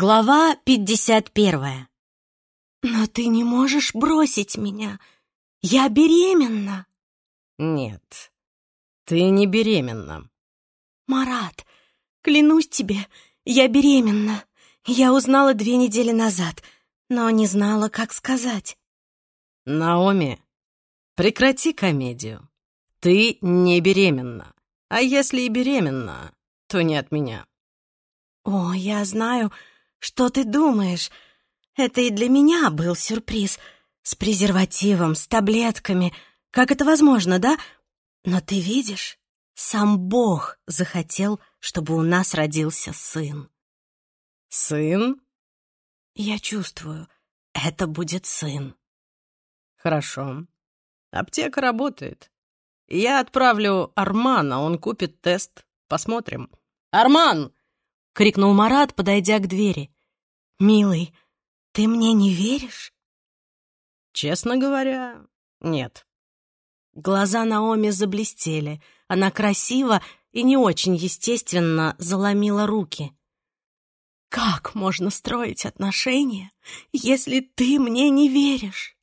Глава 51. «Но ты не можешь бросить меня. Я беременна». «Нет, ты не беременна». «Марат, клянусь тебе, я беременна. Я узнала две недели назад, но не знала, как сказать». «Наоми, прекрати комедию. Ты не беременна. А если и беременна, то не от меня». «О, я знаю, что ты думаешь. Это и для меня был сюрприз. С презервативом, с таблетками. Как это возможно, да? Но ты видишь, сам Бог захотел, чтобы у нас родился сын». «Сын?» «Я чувствую, это будет сын». «Хорошо. Аптека работает. Я отправлю Армана, он купит тест. Посмотрим. Арман!» — крикнул Марат, подойдя к двери. «Милый, ты мне не веришь?» «Честно говоря, нет». Глаза Наоми заблестели. Она красиво и не очень естественно заломила руки. «Как можно строить отношения, если ты мне не веришь?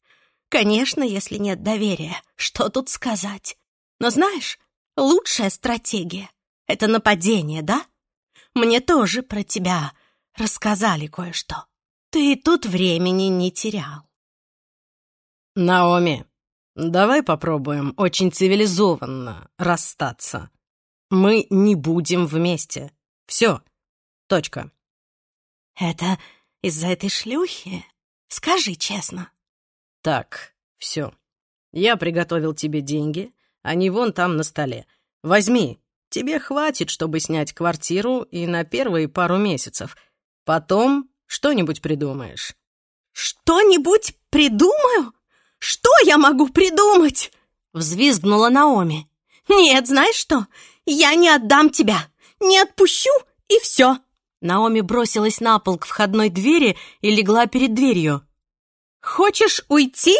Конечно, если нет доверия, что тут сказать? Но знаешь, лучшая стратегия — это нападение, да? Мне тоже про тебя рассказали кое-что. Ты тут времени не терял. Наоми, давай попробуем очень цивилизованно расстаться. Мы не будем вместе. Все. Точка. Это из-за этой шлюхи? Скажи честно. Так, все. Я приготовил тебе деньги, они вон там на столе. Возьми. Тебе хватит, чтобы снять квартиру и на первые пару месяцев. Потом что-нибудь придумаешь». «Что-нибудь придумаю? Что я могу придумать?» Взвизгнула Наоми. «Нет, знаешь что? Я не отдам тебя. Не отпущу, и все». Наоми бросилась на пол к входной двери и легла перед дверью. «Хочешь уйти?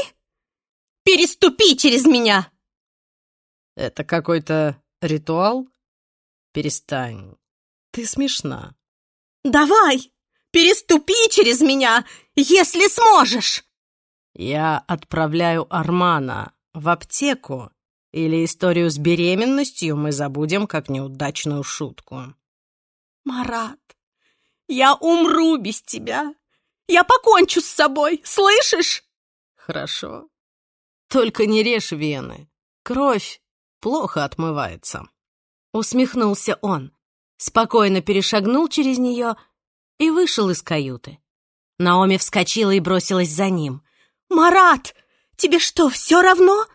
Переступи через меня!» «Это какой-то ритуал?» «Перестань. Ты смешна». «Давай, переступи через меня, если сможешь!» «Я отправляю Армана в аптеку, или историю с беременностью мы забудем как неудачную шутку». «Марат, я умру без тебя. Я покончу с собой, слышишь?» «Хорошо. Только не режь вены. Кровь плохо отмывается». Усмехнулся он спокойно перешагнул через нее и вышел из каюты. Наоми вскочила и бросилась за ним. «Марат, тебе что, все равно?»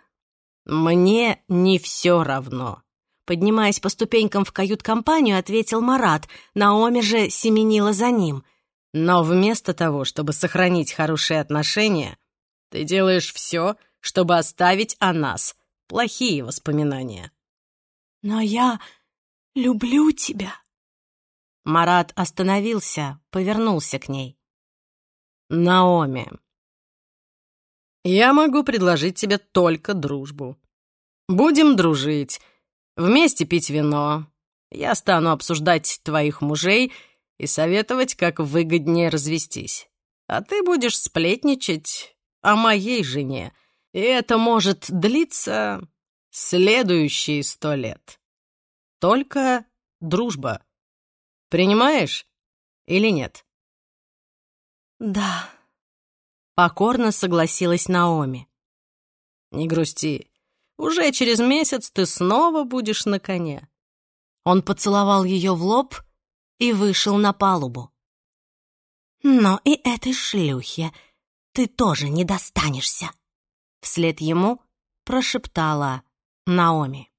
«Мне не все равно», Поднимаясь по ступенькам в кают-компанию, ответил Марат. Наоми же семенила за ним. «Но вместо того, чтобы сохранить хорошие отношения, ты делаешь все, чтобы оставить о нас плохие воспоминания». «Но я люблю тебя». Марат остановился, повернулся к ней. «Наоми, я могу предложить тебе только дружбу. Будем дружить, вместе пить вино. Я стану обсуждать твоих мужей и советовать, как выгоднее развестись. А ты будешь сплетничать о моей жене, и это может длиться следующие сто лет. Только дружба. Принимаешь или нет? Да. Покорно согласилась Наоми. Не грусти. Уже через месяц ты снова будешь на коне. Он поцеловал ее в лоб и вышел на палубу. Но и этой шлюхе ты тоже не достанешься. Вслед ему прошептала Наоми.